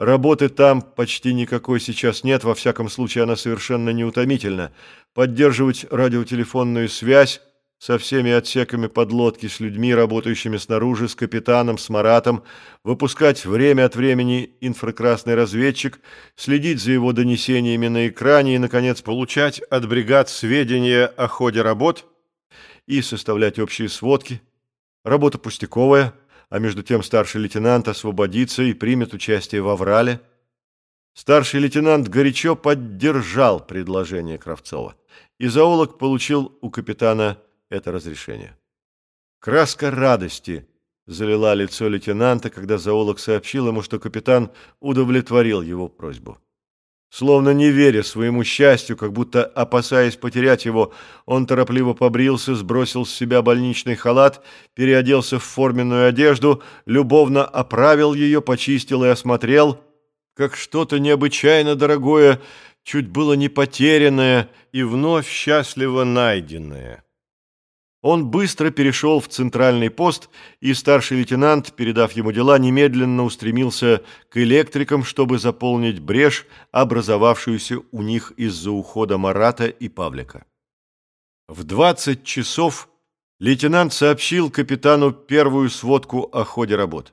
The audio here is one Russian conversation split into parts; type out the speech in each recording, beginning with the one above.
Работы там почти никакой сейчас нет, во всяком случае она совершенно неутомительна. Поддерживать радиотелефонную связь со всеми отсеками подлодки, с людьми, работающими снаружи, с капитаном, с Маратом, выпускать время от времени инфракрасный разведчик, следить за его донесениями на экране и, наконец, получать от бригад сведения о ходе работ и составлять общие сводки. Работа пустяковая – а между тем старший лейтенант освободится и примет участие в аврале. Старший лейтенант горячо поддержал предложение Кравцова, и зоолог получил у капитана это разрешение. Краска радости залила лицо лейтенанта, когда зоолог сообщил ему, что капитан удовлетворил его просьбу. Словно не веря своему счастью, как будто опасаясь потерять его, он торопливо побрился, сбросил с себя больничный халат, переоделся в форменную одежду, любовно оправил ее, почистил и осмотрел, как что-то необычайно дорогое, чуть было не потерянное и вновь счастливо найденное. Он быстро перешел в центральный пост, и старший лейтенант, передав ему дела, немедленно устремился к электрикам, чтобы заполнить брешь, образовавшуюся у них из-за ухода Марата и Павлика. В 20 часов лейтенант сообщил капитану первую сводку о ходе работ.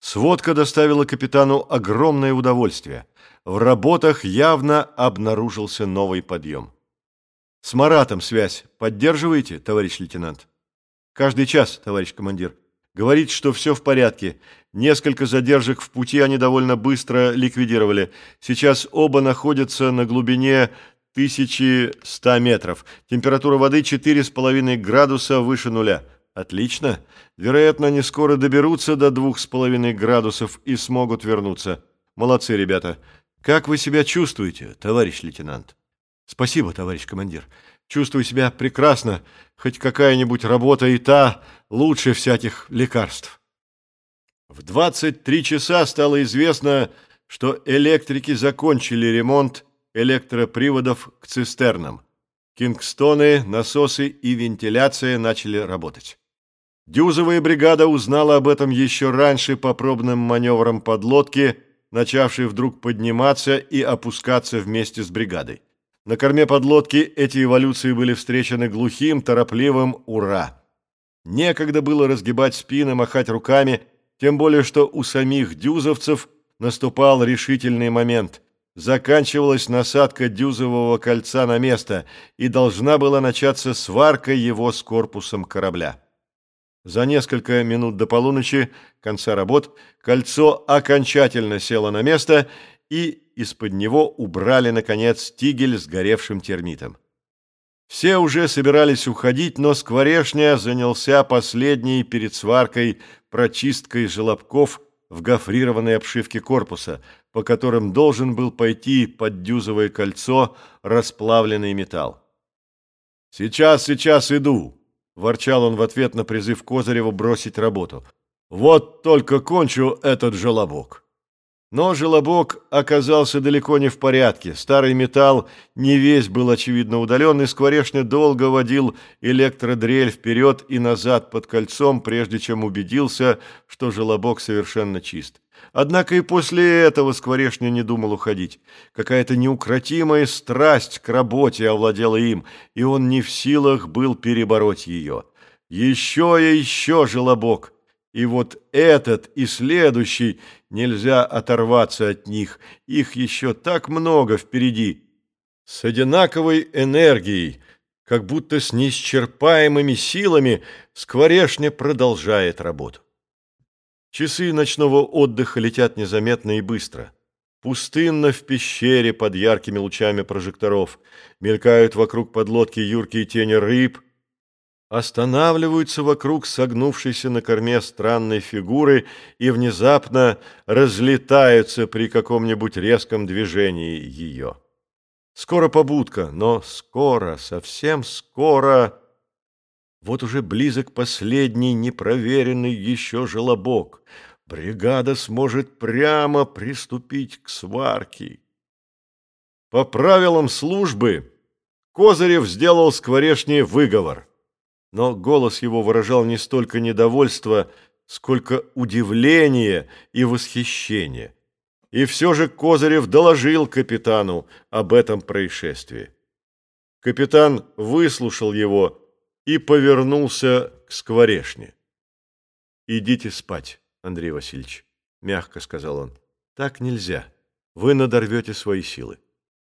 Сводка доставила капитану огромное удовольствие. В работах явно обнаружился новый подъем. С Маратом связь поддерживаете, товарищ лейтенант? Каждый час, товарищ командир. Говорит, что все в порядке. Несколько задержек в пути они довольно быстро ликвидировали. Сейчас оба находятся на глубине 1100 метров. Температура воды 4,5 градуса выше нуля. Отлично. Вероятно, они скоро доберутся до 2,5 градусов и смогут вернуться. Молодцы, ребята. Как вы себя чувствуете, товарищ лейтенант? Спасибо, товарищ командир. Чувствую себя прекрасно, хоть какая-нибудь работа и та лучше всяких лекарств. В 23 часа стало известно, что электрики закончили ремонт электроприводов к цистернам. Кингстоны, насосы и вентиляция начали работать. Дюзовая бригада узнала об этом еще раньше по пробным маневрам подлодки, начавшей вдруг подниматься и опускаться вместе с бригадой. На корме подлодки эти эволюции были встречены глухим, торопливым «Ура!». Некогда было разгибать спины, махать руками, тем более что у самих дюзовцев наступал решительный момент. Заканчивалась насадка дюзового кольца на место, и должна была начаться сварка его с корпусом корабля. За несколько минут до полуночи, конца работ, кольцо окончательно село на место, и из-под него убрали, наконец, тигель с горевшим термитом. Все уже собирались уходить, но Скворешня занялся последней перед сваркой прочисткой желобков в гофрированной обшивке корпуса, по которым должен был пойти под дюзовое кольцо расплавленный металл. «Сейчас, сейчас иду!» – ворчал он в ответ на призыв Козырева бросить работу. «Вот только кончу этот желобок!» Но желобок оказался далеко не в порядке. Старый металл не весь был, очевидно, удален, и Скворечный долго водил электродрель вперед и назад под кольцом, прежде чем убедился, что желобок совершенно чист. Однако и после этого Скворечный не думал уходить. Какая-то неукротимая страсть к работе овладела им, и он не в силах был перебороть ее. Еще и еще желобок! И вот этот и следующий нельзя оторваться от них. Их еще так много впереди. С одинаковой энергией, как будто с неисчерпаемыми силами, Скворешня продолжает работу. Часы ночного отдыха летят незаметно и быстро. Пустынно в пещере под яркими лучами прожекторов. Мелькают вокруг подлодки юркие тени рыб – останавливаются вокруг согнувшейся на корме странной фигуры и внезапно разлетаются при каком-нибудь резком движении ее. Скоро побудка, но скоро, совсем скоро... Вот уже близок последний непроверенный еще желобок. Бригада сможет прямо приступить к сварке. По правилам службы Козырев сделал скворешний выговор но голос его выражал не столько недовольство, сколько удивление и восхищение. и все же Козырев доложил капитану об этом происшествии. Капитан выслушал его и повернулся к скворешне. «Идите спать, Андрей Васильевич», — мягко сказал он. «Так нельзя. Вы надорвете свои силы».